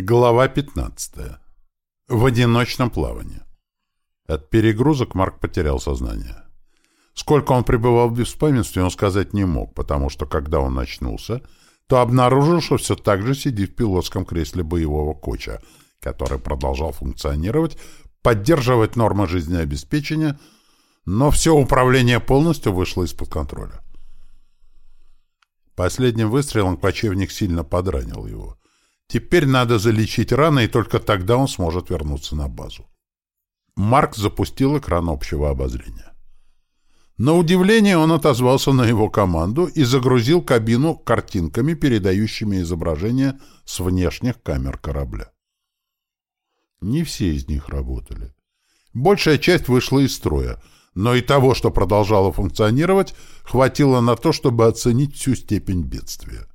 Глава 15. В одиночном плавании. От перегрузок Марк потерял сознание. Сколько он пребывал в беспамятстве, он сказать не мог, потому что, когда он очнулся, то обнаружил, что все так же сидит в пилотском кресле боевого коча, который продолжал функционировать, поддерживать нормы жизнеобеспечения, но все управление полностью вышло из-под контроля. Последним выстрелом кочевник сильно подранил его. Теперь надо залечить раны, и только тогда он сможет вернуться на базу. Марк запустил экран общего обозрения. На удивление он отозвался на его команду и загрузил кабину картинками, передающими изображение с внешних камер корабля. Не все из них работали. Большая часть вышла из строя, но и того, что продолжало функционировать, хватило на то, чтобы оценить всю степень бедствия.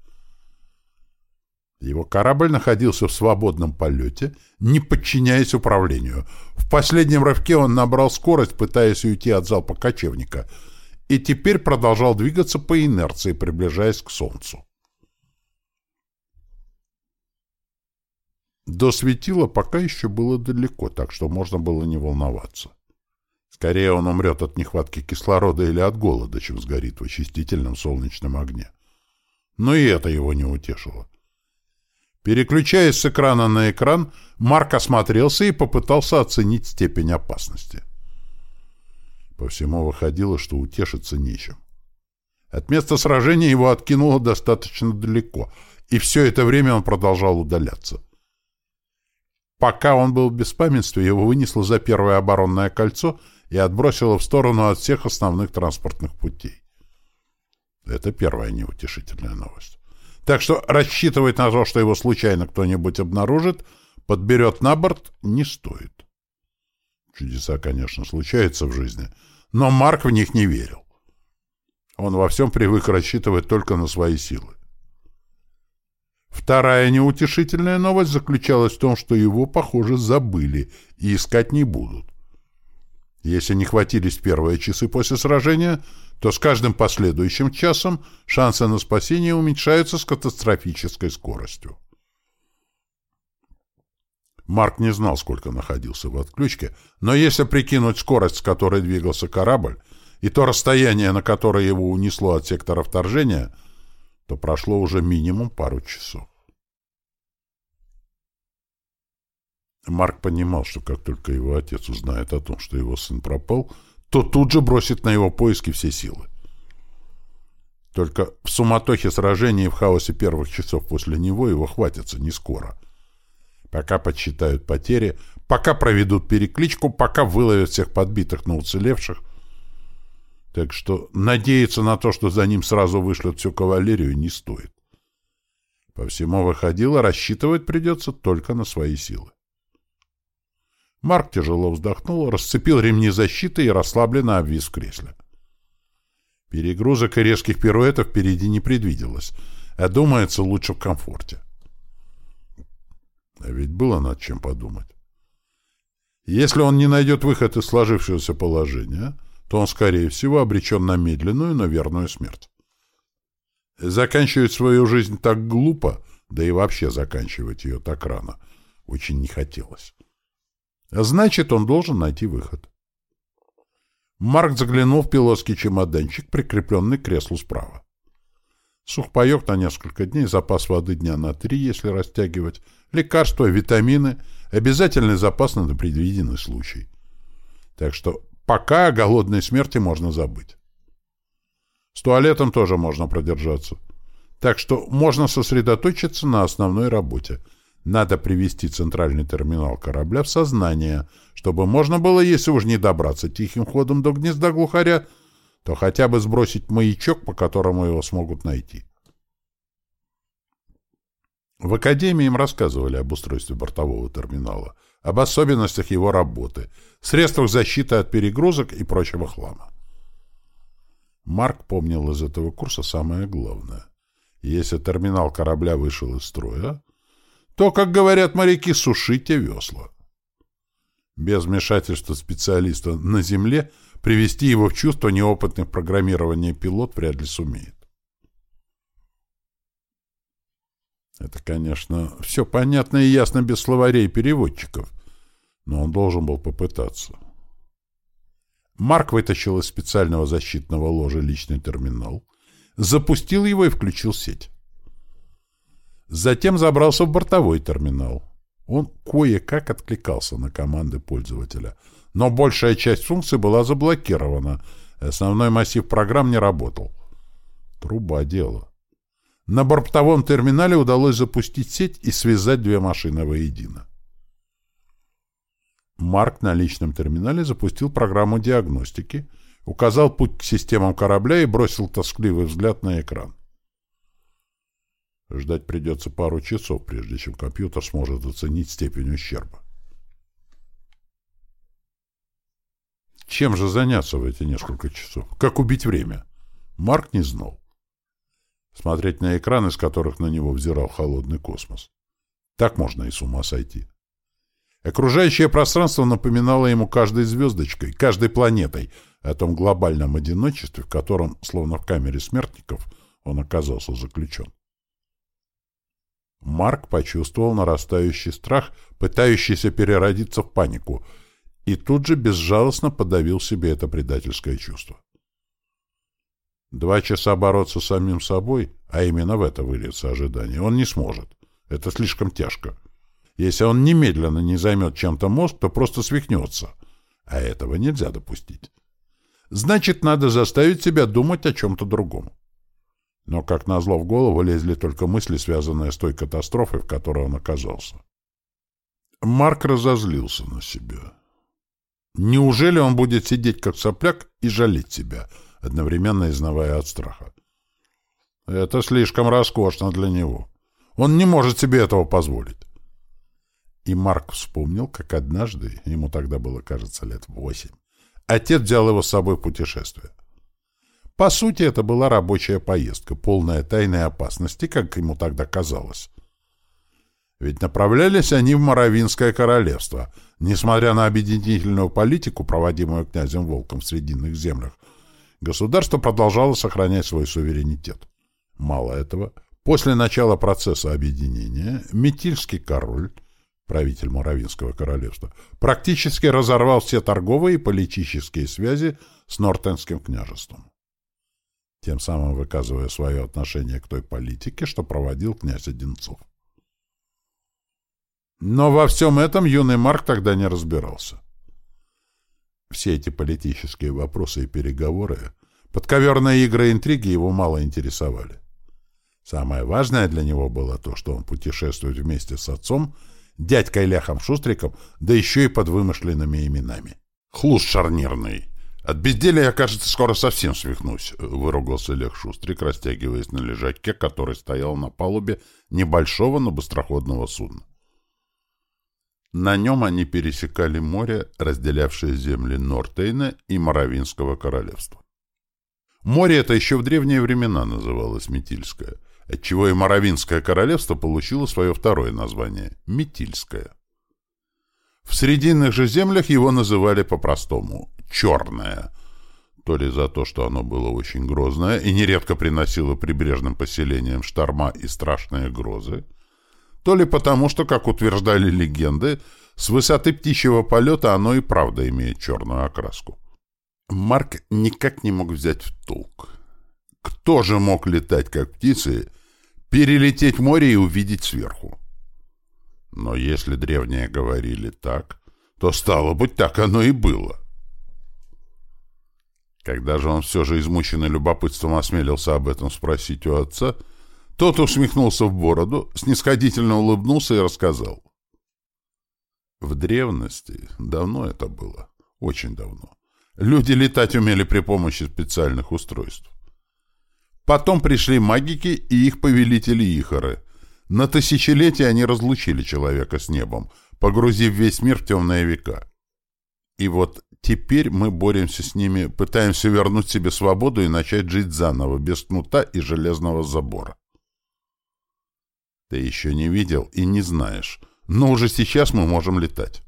Его корабль находился в свободном полете, не подчиняясь управлению. В последнем рывке он набрал скорость, пытаясь уйти от залпа кочевника, и теперь продолжал двигаться по инерции, приближаясь к Солнцу. До светила пока еще было далеко, так что можно было не волноваться. Скорее он умрет от нехватки кислорода или от голода, чем сгорит в очистительном солнечном огне. Но и это его не утешило. Переключаясь с экрана на экран, Марк осмотрелся и попытался оценить степень опасности. По всему выходило, что утешиться нечем. От места сражения его откинуло достаточно далеко, и все это время он продолжал удаляться. Пока он был в беспамятстве, его вынесло за первое оборонное кольцо и отбросило в сторону от всех основных транспортных путей. Это первая неутешительная новость. Так что рассчитывать на то, что его случайно кто-нибудь обнаружит, подберет на борт, не стоит. Чудеса, конечно, случаются в жизни, но Марк в них не верил. Он во всем привык рассчитывать только на свои силы. Вторая неутешительная новость заключалась в том, что его, похоже, забыли и искать не будут. Если не хватились первые часы после сражения, то с каждым последующим часом шансы на спасение уменьшаются с катастрофической скоростью. Марк не знал, сколько находился в отключке, но если прикинуть скорость, с которой двигался корабль, и то расстояние, на которое его унесло от сектора вторжения, то прошло уже минимум пару часов. Марк понимал, что как только его отец узнает о том, что его сын пропал, то тут же бросит на его поиски все силы. Только в суматохе сражения и в хаосе первых часов после него его хватится не скоро. Пока подсчитают потери, пока проведут перекличку, пока выловят всех подбитых, но уцелевших. Так что надеяться на то, что за ним сразу вышлют всю кавалерию, не стоит. По всему выходило, рассчитывать придется только на свои силы. Марк тяжело вздохнул, расцепил ремни защиты и расслабленно обвис в кресле. Перегрузок и резких пируэтов впереди не предвиделось, а думается лучше в комфорте. А ведь было над чем подумать. Если он не найдет выход из сложившегося положения, то он, скорее всего, обречен на медленную, но верную смерть. Заканчивать свою жизнь так глупо, да и вообще заканчивать ее так рано, очень не хотелось. Значит, он должен найти выход. Марк заглянул в пилотский чемоданчик, прикрепленный к креслу справа. Сухпайок на несколько дней, запас воды дня на три, если растягивать, лекарства, витамины, обязательный запас на непредвиденный случай. Так что пока о голодной смерти можно забыть. С туалетом тоже можно продержаться. Так что можно сосредоточиться на основной работе — надо привести центральный терминал корабля в сознание, чтобы можно было, если уж не добраться тихим ходом до гнезда глухаря, то хотя бы сбросить маячок, по которому его смогут найти. В Академии им рассказывали об устройстве бортового терминала, об особенностях его работы, средствах защиты от перегрузок и прочего хлама. Марк помнил из этого курса самое главное. Если терминал корабля вышел из строя, то, как говорят моряки, сушите весла. Без вмешательства специалиста на земле привести его в чувство неопытных программирования пилот вряд ли сумеет. Это, конечно, все понятно и ясно без словарей переводчиков, но он должен был попытаться. Марк вытащил из специального защитного ложа личный терминал, запустил его и включил сеть. Затем забрался в бортовой терминал. Он кое-как откликался на команды пользователя, но большая часть функций была заблокирована, основной массив программ не работал. Труба дело. На бортовом терминале удалось запустить сеть и связать две машины воедино. Марк на личном терминале запустил программу диагностики, указал путь к системам корабля и бросил тоскливый взгляд на экран. Ждать придется пару часов, прежде чем компьютер сможет оценить степень ущерба. Чем же заняться в эти несколько часов? Как убить время? Марк не знал. Смотреть на экраны, с которых на него взирал холодный космос. Так можно и с ума сойти. Окружающее пространство напоминало ему каждой звездочкой, каждой планетой о том глобальном одиночестве, в котором, словно в камере смертников, он оказался заключен. Марк почувствовал нарастающий страх, пытающийся переродиться в панику, и тут же безжалостно подавил себе это предательское чувство. Два часа бороться с самим собой, а именно в это выльется ожидание, он не сможет. Это слишком тяжко. Если он немедленно не займет чем-то мозг, то просто свихнется. А этого нельзя допустить. Значит, надо заставить себя думать о чем-то другом. Но, как назло, в голову лезли только мысли, связанные с той катастрофой, в которой он оказался. Марк разозлился на себя. Неужели он будет сидеть как сопляк и жалеть себя, одновременно изнавая от страха? Это слишком роскошно для него. Он не может себе этого позволить. И Марк вспомнил, как однажды, ему тогда было, кажется, лет восемь, отец взял его с собой в путешествие. По сути, это была рабочая поездка, полная тайной опасности, как ему тогда казалось. Ведь направлялись они в Моровинское королевство, несмотря на объединительную политику, проводимую князем Волком в Срединных землях. Государство продолжало сохранять свой суверенитет. Мало этого, после начала процесса объединения Метильский король правитель Моравинского королевства, практически разорвал все торговые и политические связи с Нортенским княжеством, тем самым выказывая свое отношение к той политике, что проводил князь Одинцов. Но во всем этом юный Марк тогда не разбирался. Все эти политические вопросы и переговоры, подковерные игры и интриги его мало интересовали. Самое важное для него было то, что он путешествует вместе с отцом – дядькой Ляхом Шустриком, да еще и под вымышленными именами. Хлуст шарнирный. От безделия я, кажется, скоро совсем свихнусь, — выругался Лех Шустрик, растягиваясь на лежаке, который стоял на палубе небольшого, но быстроходного судна. На нем они пересекали море, разделявшее земли Нортейна и Моровинского королевства. Море это еще в древние времена называлось Метильское — отчего и Моровинское королевство получило свое второе название — Метильское. В Срединных же землях его называли по-простому «черное», то ли за то, что оно было очень грозное и нередко приносило прибрежным поселениям шторма и страшные грозы, то ли потому, что, как утверждали легенды, с высоты птичьего полета оно и правда имеет черную окраску. Марк никак не мог взять в толк. Кто же мог летать, как птицы, перелететь море и увидеть сверху. Но если древние говорили так, то, стало быть, так оно и было. Когда же он все же измученный любопытством осмелился об этом спросить у отца, тот усмехнулся в бороду, снисходительно улыбнулся и рассказал. В древности, давно это было, очень давно, люди летать умели при помощи специальных устройств. Потом пришли магики и их повелители Ихоры. На тысячелетия они разлучили человека с небом, погрузив весь мир в темные века. И вот теперь мы боремся с ними, пытаемся вернуть себе свободу и начать жить заново, без кнута и железного забора. Ты еще не видел и не знаешь, но уже сейчас мы можем летать.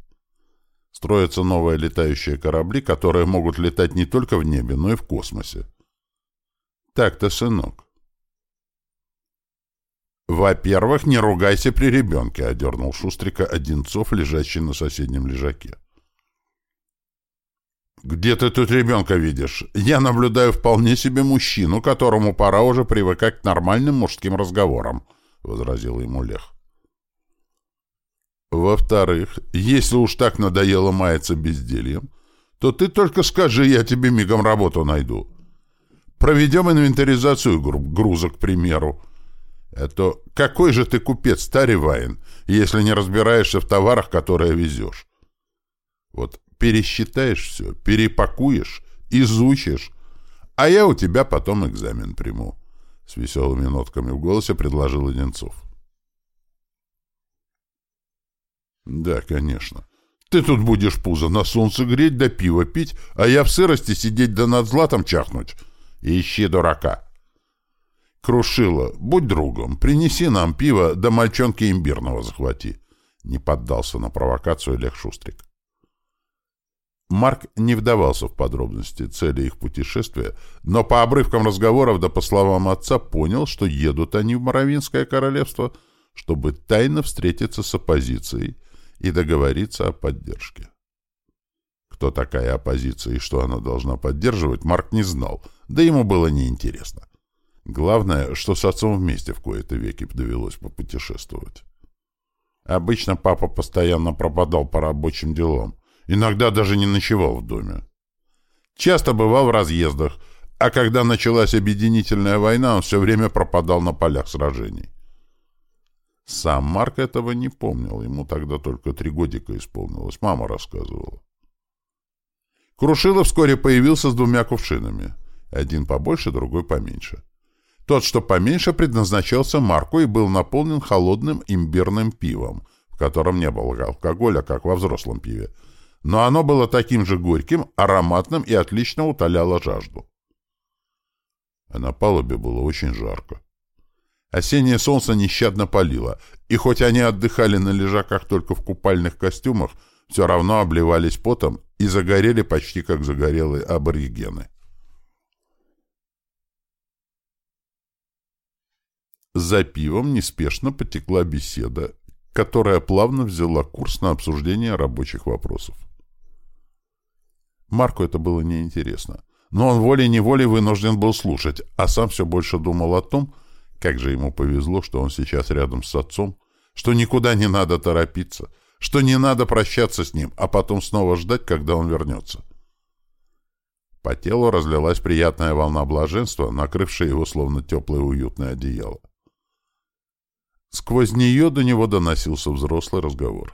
Строятся новые летающие корабли, которые могут летать не только в небе, но и в космосе. Так-то, сынок. «Во-первых, не ругайся при ребенке», — одернул Шустрика Одинцов, лежащий на соседнем лежаке. «Где ты тут ребенка видишь? Я наблюдаю вполне себе мужчину, которому пора уже привыкать к нормальным мужским разговорам», — возразил ему Лех. «Во-вторых, если уж так надоело маяться бездельем, то ты только скажи, я тебе мигом работу найду. Проведем инвентаризацию грузок, к примеру. Это какой же ты купец, старый Вайн, если не разбираешься в товарах, которые везешь? Вот пересчитаешь все, перепакуешь, изучишь, а я у тебя потом экзамен приму. С веселыми нотками в голосе предложил Одинцов. Да, конечно. Ты тут будешь пузо на солнце греть да пиво пить, а я в сырости сидеть да над златом чахнуть. Ищи дурака. Крушила, будь другом, принеси нам пиво, да мальчонки имбирного захвати. Не поддался на провокацию Олег Шустрик. Марк не вдавался в подробности цели их путешествия, но по обрывкам разговоров да по словам отца понял, что едут они в Моровинское королевство, чтобы тайно встретиться с оппозицией и договориться о поддержке. Кто такая оппозиция и что она должна поддерживать, Марк не знал, да ему было неинтересно. Главное, что с отцом вместе в кои-то веки довелось попутешествовать. Обычно папа постоянно пропадал по рабочим делам, иногда даже не ночевал в доме. Часто бывал в разъездах, а когда началась объединительная война, он все время пропадал на полях сражений. Сам Марк этого не помнил, ему тогда только три годика исполнилось, мама рассказывала. Крушилов вскоре появился с двумя кувшинами, один побольше, другой поменьше. Тот, что поменьше, предназначался Марку и был наполнен холодным имбирным пивом, в котором не было алкоголя, как во взрослом пиве. Но оно было таким же горьким, ароматным и отлично утоляло жажду. А на палубе было очень жарко. Осеннее солнце нещадно палило, и хоть они отдыхали на лежаках только в купальных костюмах, все равно обливались потом и загорели почти как загорелые аборигены. За пивом неспешно потекла беседа, которая плавно взяла курс на обсуждение рабочих вопросов. Марку это было неинтересно, но он волей-неволей вынужден был слушать, а сам все больше думал о том, как же ему повезло, что он сейчас рядом с отцом, что никуда не надо торопиться, что не надо прощаться с ним, а потом снова ждать, когда он вернется. По телу разлилась приятная волна блаженства, накрывшая его словно теплое уютное одеяло. Сквозь нее до него доносился взрослый разговор.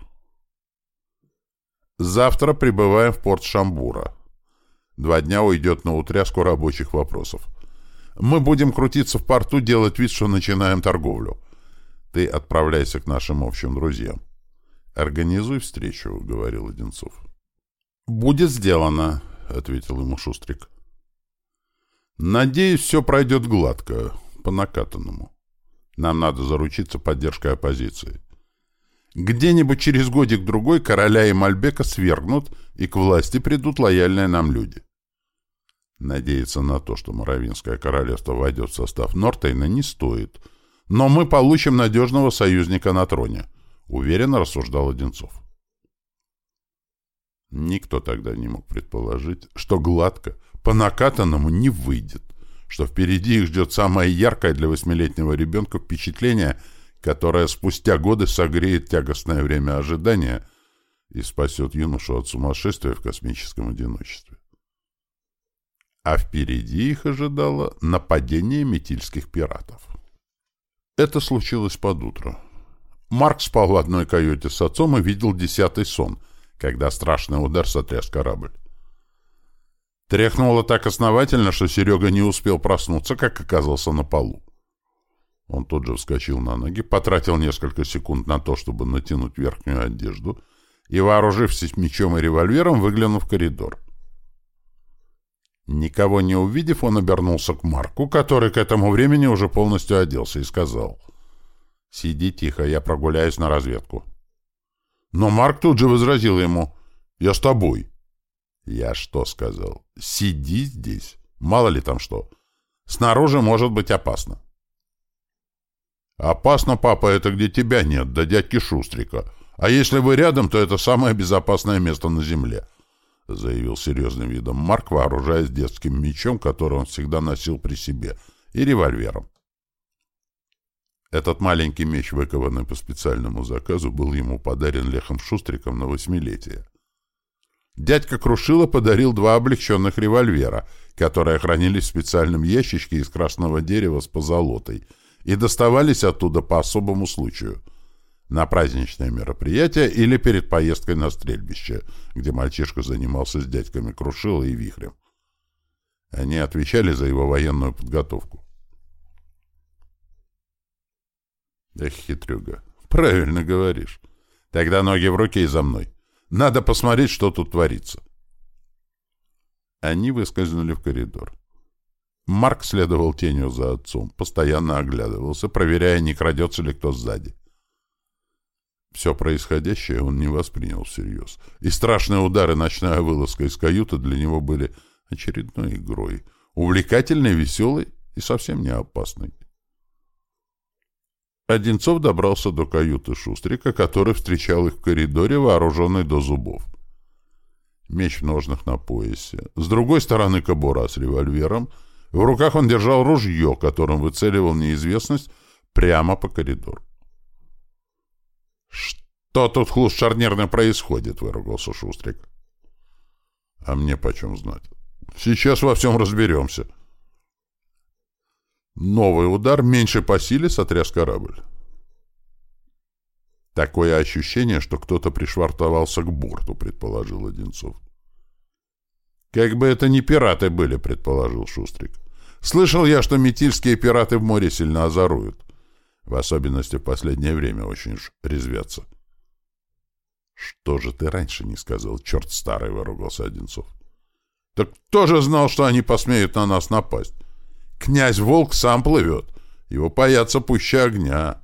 «Завтра прибываем в порт Шамбура. Два дня уйдет на утряску рабочих вопросов. Мы будем крутиться в порту, делать вид, что начинаем торговлю. Ты отправляйся к нашим общим друзьям. Организуй встречу», — говорил Одинцов. «Будет сделано», — ответил ему Шустрик. «Надеюсь, все пройдет гладко, по накатанному». Нам надо заручиться поддержкой оппозиции. Где-нибудь через годик-другой короля и Мальбека свергнут, и к власти придут лояльные нам люди. Надеяться на то, что Моровинское королевство войдет в состав Нортейна, не стоит. Но мы получим надежного союзника на троне, уверенно рассуждал Одинцов. Никто тогда не мог предположить, что гладко, по накатанному не выйдет что впереди их ждет самое яркое для восьмилетнего ребенка впечатление, которое спустя годы согреет тягостное время ожидания и спасет юношу от сумасшествия в космическом одиночестве. А впереди их ожидало нападение метильских пиратов. Это случилось под утро. Марк спал в одной каюте с отцом и видел десятый сон, когда страшный удар сотряс корабль. Тряхнуло так основательно, что Серега не успел проснуться, как оказался на полу. Он тут же вскочил на ноги, потратил несколько секунд на то, чтобы натянуть верхнюю одежду, и, вооружившись мечом и револьвером, выглянул в коридор. Никого не увидев, он обернулся к Марку, который к этому времени уже полностью оделся, и сказал, «Сиди тихо, я прогуляюсь на разведку». Но Марк тут же возразил ему, «Я с тобой». Я что сказал? Сиди здесь. Мало ли там что. Снаружи может быть опасно. «Опасно, папа, это где тебя нет, да дядьки Шустрика. А если вы рядом, то это самое безопасное место на земле», — заявил серьезным видом Марк, вооружаясь детским мечом, который он всегда носил при себе, и револьвером. Этот маленький меч, выкованный по специальному заказу, был ему подарен Лехом Шустриком на восьмилетие. Дядька Крушила подарил два облегченных револьвера, которые хранились в специальном ящичке из красного дерева с позолотой и доставались оттуда по особому случаю — на праздничное мероприятие или перед поездкой на стрельбище, где мальчишка занимался с дядьками Крушила и Вихрем. Они отвечали за его военную подготовку. Эх, хитрюга, правильно говоришь. Тогда ноги в руки и за мной. Надо посмотреть, что тут творится. Они выскользнули в коридор. Марк следовал тенью за отцом, постоянно оглядывался, проверяя, не крадется ли кто сзади. Все происходящее он не воспринял всерьез, и страшные удары ночная вылазка из каюты для него были очередной игрой, увлекательной, веселой и совсем не опасной. Одинцов добрался до каюты Шустрика, который встречал их в коридоре, вооруженный до зубов. Меч в ножнах на поясе. С другой стороны кобура с револьвером. В руках он держал ружье, которым выцеливал неизвестность прямо по коридору. «Что тут хлуст шарнирно происходит?» — выругался Шустрик. «А мне почем знать? Сейчас во всем разберемся». Новый удар, меньше по силе, сотряс корабль. Такое ощущение, что кто-то пришвартовался к борту, предположил Одинцов. Как бы это ни пираты были, предположил Шустрик. Слышал я, что метильские пираты в море сильно озоруют. В особенности в последнее время очень резвятся. Что же ты раньше не сказал, черт старый, выругался Одинцов. Так кто же знал, что они посмеют на нас напасть? Князь Волк сам плывет. Его боятся пуще огня.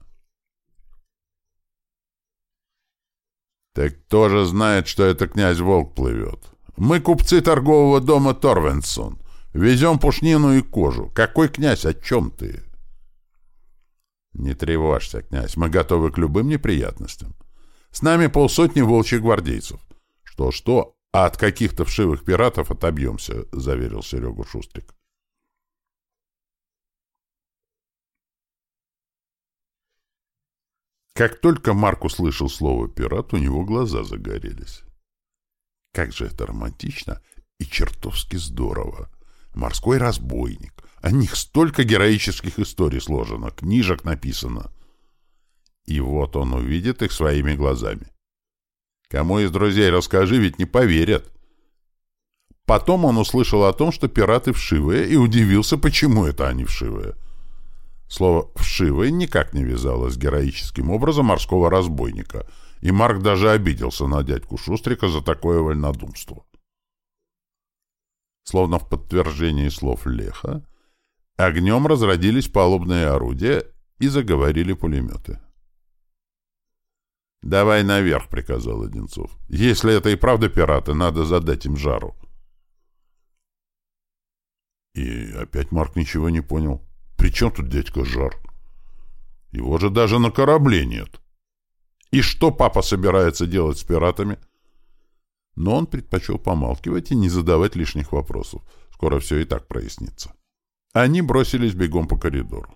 Так кто же знает, что это князь Волк плывет? Мы купцы торгового дома Торвенсон. Везем пушнину и кожу. Какой князь? О чем ты? Не тревожься, князь. Мы готовы к любым неприятностям. С нами полсотни волчьих гвардейцев. Что-что, а от каких-то вшивых пиратов отобьемся, заверил Серегу Шустрик. Как только Марк услышал слово «пират», у него глаза загорелись. Как же это романтично и чертовски здорово! Морской разбойник. О них столько героических историй сложено, книжек написано. И вот он увидит их своими глазами. Кому из друзей расскажи, ведь не поверят. Потом он услышал о том, что пираты вшивые, и удивился, почему это они вшивые. Слово «вшивый» никак не вязалось с героическим образом морского разбойника, и Марк даже обиделся на дядьку Шустрика за такое вольнодумство. Словно в подтверждении слов Леха, огнем разродились палубные орудия и заговорили пулеметы. «Давай наверх», — приказал Одинцов. «Если это и правда пираты, надо задать им жару». И опять Марк ничего не понял. При чем тут дядька Жар? Его же даже на корабле нет. И что папа собирается делать с пиратами? Но он предпочел помалкивать и не задавать лишних вопросов. Скоро все и так прояснится. Они бросились бегом по коридору.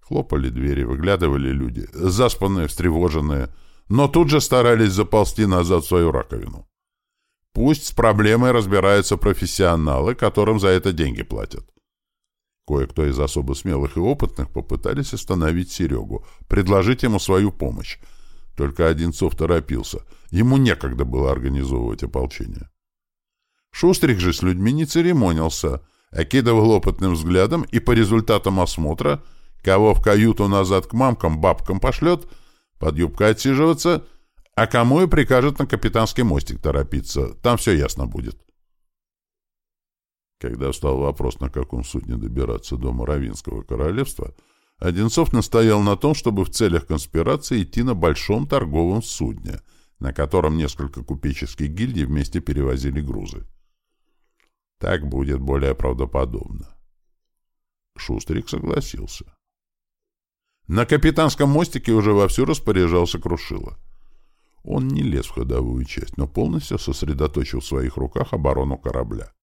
Хлопали двери, выглядывали люди, заспанные, встревоженные, но тут же старались заползти назад в свою раковину. Пусть с проблемой разбираются профессионалы, которым за это деньги платят. Кое-кто из особо смелых и опытных попытались остановить Серегу, предложить ему свою помощь. Только Одинцов торопился. Ему некогда было организовывать ополчение. Шустрик же с людьми не церемонился, окидывал опытным взглядом и по результатам осмотра, кого в каюту назад к мамкам, бабкам пошлет, под юбкой отсиживаться, а кому и прикажет на капитанский мостик торопиться. Там все ясно будет. Когда встал вопрос, на каком судне добираться до Моровинского королевства, Одинцов настоял на том, чтобы в целях конспирации идти на большом торговом судне, на котором несколько купеческих гильдий вместе перевозили грузы. Так будет более правдоподобно. Шустрик согласился. На капитанском мостике уже вовсю распоряжался Крушила. Он не лез в ходовую часть, но полностью сосредоточил в своих руках оборону корабля.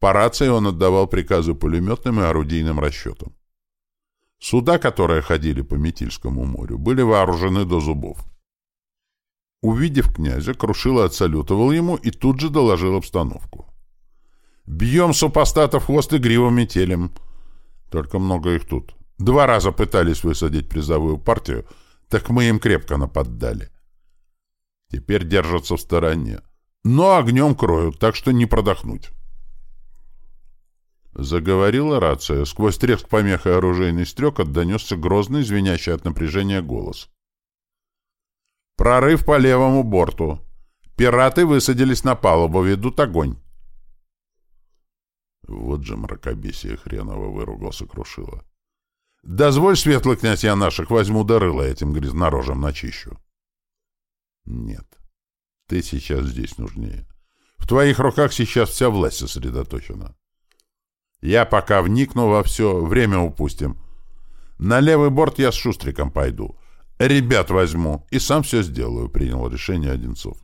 По рации он отдавал приказы пулеметным и орудийным расчетам. Суда, которые ходили по Метильскому морю, были вооружены до зубов. Увидев князя, Крушила отсалютовал ему и тут же доложил обстановку. «Бьем супостатов хвост и гриву метелем. Только много их тут. Два раза пытались высадить призовую партию, так мы им крепко наподдали. Теперь держатся в стороне. Но огнем кроют, так что не продохнуть. Заговорила рация. Сквозь треск помех и оружейный стрекот донесся грозный, звенящий от напряжения голос. «Прорыв по левому борту. Пираты высадились на палубу, ведут огонь». Вот же мракобесие хреново выругался Крушила. Дозволь, светлый князь, я наших возьму до рыла этим грязнорожем начищу. Нет, ты сейчас здесь нужнее. В твоих руках сейчас вся власть сосредоточена. Я пока вникну во все, время упустим. На левый борт я с Шустриком пойду. Ребят возьму и сам все сделаю, принял решение Одинцов.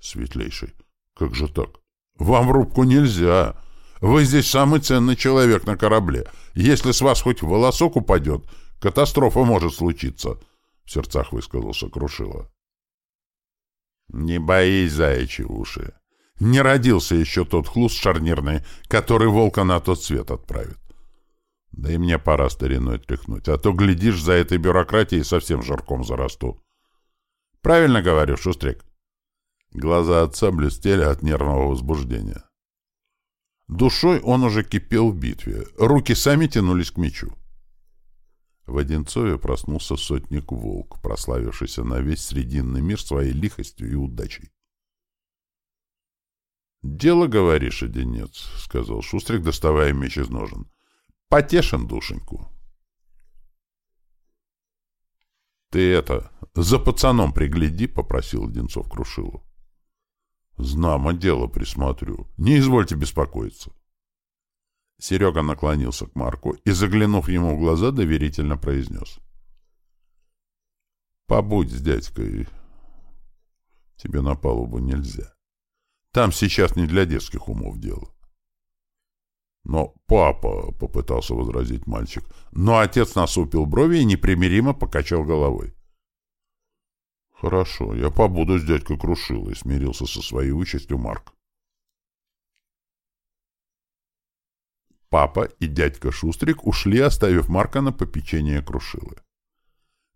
Светлейший, как же так? Вам в рубку нельзя. Вы здесь самый ценный человек на корабле. Если с вас хоть волосок упадет, катастрофа может случиться, — в сердцах высказался Крушила. Не боись, заячьи уши. Не родился еще тот хлуст шарнирный, который волка на тот свет отправит. Да и мне пора стариной тряхнуть, а то, глядишь, за этой бюрократией совсем жарком зарасту. Правильно говорю, Шустрик? Глаза отца блестели от нервного возбуждения. Душой он уже кипел в битве. Руки сами тянулись к мечу. В Одинцове проснулся сотник Волк, прославившийся на весь Срединный мир своей лихостью и удачей. «Дело, говоришь, Одинец», — сказал Шустрик, доставая меч из ножен. «Потешен душеньку». «Ты это, за пацаном пригляди», — попросил Одинцов Крушилу. Знамо дело присмотрю. Не извольте беспокоиться. Серега наклонился к Марку и, заглянув ему в глаза, доверительно произнес. «Побудь с дядькой. Тебе на палубу нельзя. Там сейчас не для детских умов дело». «Но папа», — попытался возразить мальчик, но отец насупил брови и непримиримо покачал головой. «Хорошо, я побуду с дядькой Крушилой», — смирился со своей участью Марк. Папа и дядька Шустрик ушли, оставив Марка на попечение Крушилы.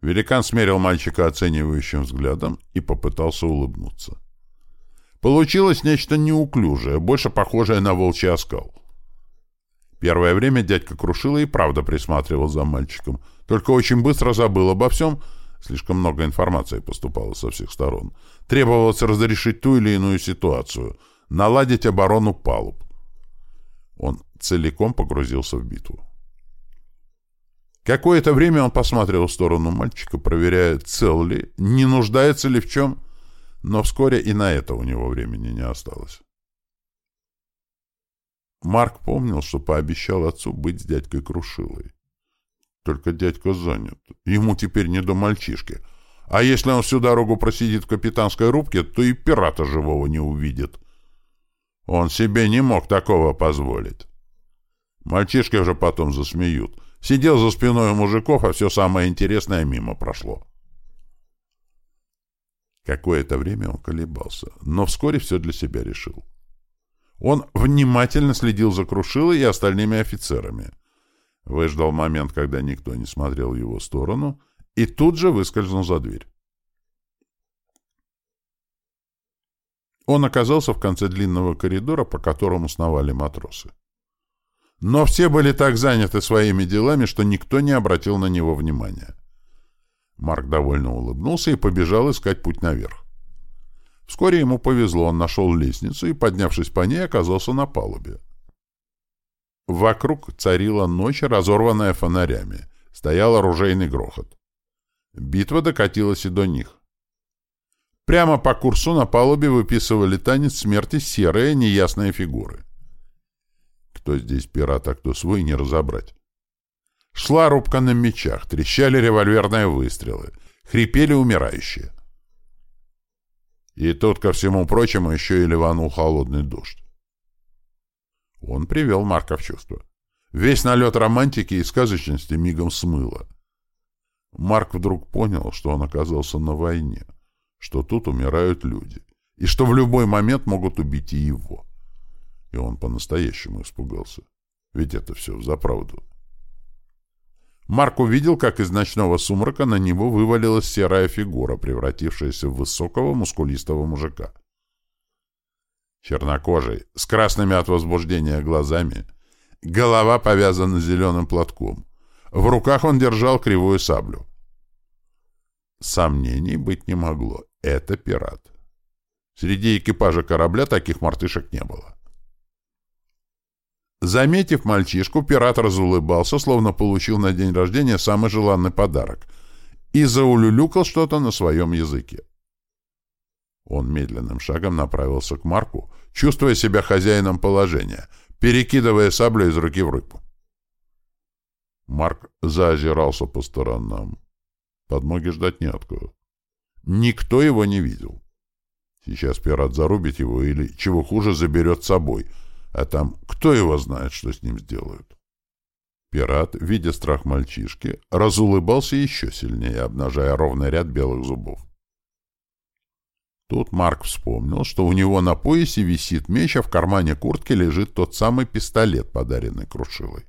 Великан смерил мальчика оценивающим взглядом и попытался улыбнуться. Получилось нечто неуклюжее, больше похожее на волчий оскал. Первое время дядька Крушила и правда присматривал за мальчиком, только очень быстро забыл обо всем — Слишком много информации поступало со всех сторон. Требовалось разрешить ту или иную ситуацию, наладить оборону палуб. Он целиком погрузился в битву. Какое-то время он посмотрел в сторону мальчика, проверяя, цел ли, не нуждается ли в чем, но вскоре и на это у него времени не осталось. Марк помнил, что пообещал отцу быть с дядькой Крушилой. Только дядька занят. Ему теперь не до мальчишки. А если он всю дорогу просидит в капитанской рубке, то и пирата живого не увидит. Он себе не мог такого позволить. Мальчишки уже потом засмеют. Сидел за спиной у мужиков, а все самое интересное мимо прошло. Какое-то время он колебался, но вскоре все для себя решил. Он внимательно следил за Крушилой и остальными офицерами — Выждал момент, когда никто не смотрел в его сторону, и тут же выскользнул за дверь. Он оказался в конце длинного коридора, по которому сновали матросы. Но все были так заняты своими делами, что никто не обратил на него внимания. Марк довольно улыбнулся и побежал искать путь наверх. Вскоре ему повезло, он нашел лестницу и, поднявшись по ней, оказался на палубе. Вокруг царила ночь, разорванная фонарями. Стоял оружейный грохот. Битва докатилась и до них. Прямо по курсу на палубе выписывали танец смерти серые неясные фигуры. Кто здесь пират, а кто свой, не разобрать. Шла рубка на мечах, трещали револьверные выстрелы, хрипели умирающие. И тут, ко всему прочему, еще и ливанул холодный дождь. Он привел Марка в чувство. Весь налет романтики и сказочности мигом смыло. Марк вдруг понял, что он оказался на войне, что тут умирают люди, и что в любой момент могут убить и его. И он по-настоящему испугался. Ведь это все взаправду. Марк увидел, как из ночного сумрака на него вывалилась серая фигура, превратившаяся в высокого мускулистого мужика. Чернокожий, с красными от возбуждения глазами, голова повязана зеленым платком. В руках он держал кривую саблю. Сомнений быть не могло. Это пират. Среди экипажа корабля таких мартышек не было. Заметив мальчишку, пират разулыбался, словно получил на день рождения самый желанный подарок, и заулюлюкал что-то на своем языке. Он медленным шагом направился к Марку, чувствуя себя хозяином положения, перекидывая саблю из руки в руку. Марк заозирался по сторонам. Подмоги ждать неоткуда. Никто его не видел. Сейчас пират зарубит его или, чего хуже, заберет с собой — а там кто его знает, что с ним сделают? Пират, видя страх мальчишки, разулыбался еще сильнее, обнажая ровный ряд белых зубов. Тут Марк вспомнил, что у него на поясе висит меч, а в кармане куртки лежит тот самый пистолет, подаренный Крушилой.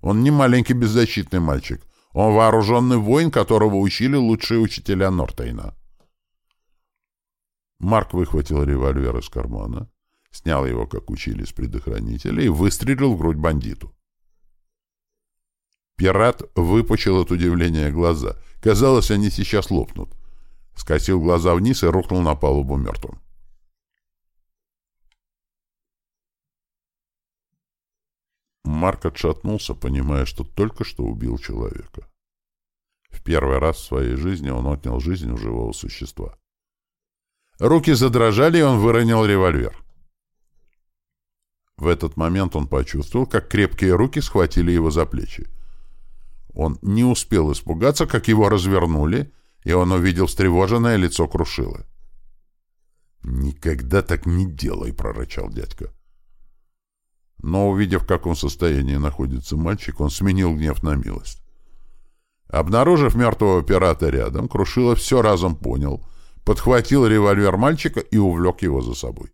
Он не маленький беззащитный мальчик. Он вооруженный воин, которого учили лучшие учителя Нортейна. Марк выхватил револьвер из кармана, снял его, как учили с предохранителя, и выстрелил в грудь бандиту. Пират выпучил от удивления глаза. Казалось, они сейчас лопнут. Скосил глаза вниз и рухнул на палубу мертвым. Марк отшатнулся, понимая, что только что убил человека. В первый раз в своей жизни он отнял жизнь у живого существа. Руки задрожали, и он выронил револьвер. В этот момент он почувствовал, как крепкие руки схватили его за плечи. Он не успел испугаться, как его развернули, и он увидел встревоженное лицо Крушилы. «Никогда так не делай!» — прорычал дядька. Но, увидев, в каком состоянии находится мальчик, он сменил гнев на милость. Обнаружив мертвого пирата рядом, Крушила все разом понял, подхватил револьвер мальчика и увлек его за собой.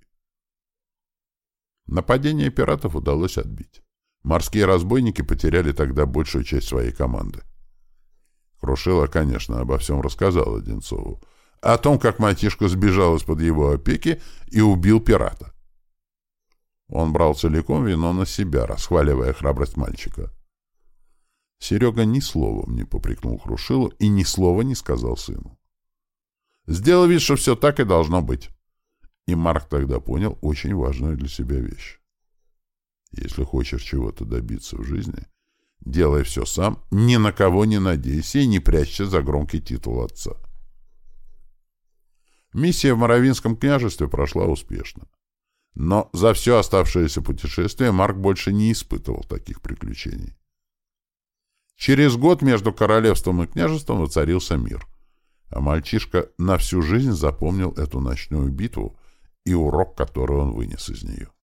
Нападение пиратов удалось отбить. Морские разбойники потеряли тогда большую часть своей команды. Крушила, конечно, обо всем рассказал Одинцову. О том, как мальчишка сбежал из-под его опеки и убил пирата. Он брал целиком вино на себя, расхваливая храбрость мальчика. Серега ни словом не попрекнул Крушилу и ни слова не сказал сыну. Сделал вид, что все так и должно быть. И Марк тогда понял очень важную для себя вещь. Если хочешь чего-то добиться в жизни, делай все сам, ни на кого не надейся и не прячься за громкий титул отца. Миссия в Моровинском княжестве прошла успешно. Но за все оставшееся путешествие Марк больше не испытывал таких приключений. Через год между королевством и княжеством воцарился мир, а мальчишка на всю жизнь запомнил эту ночную битву, и урок, который он вынес из нее.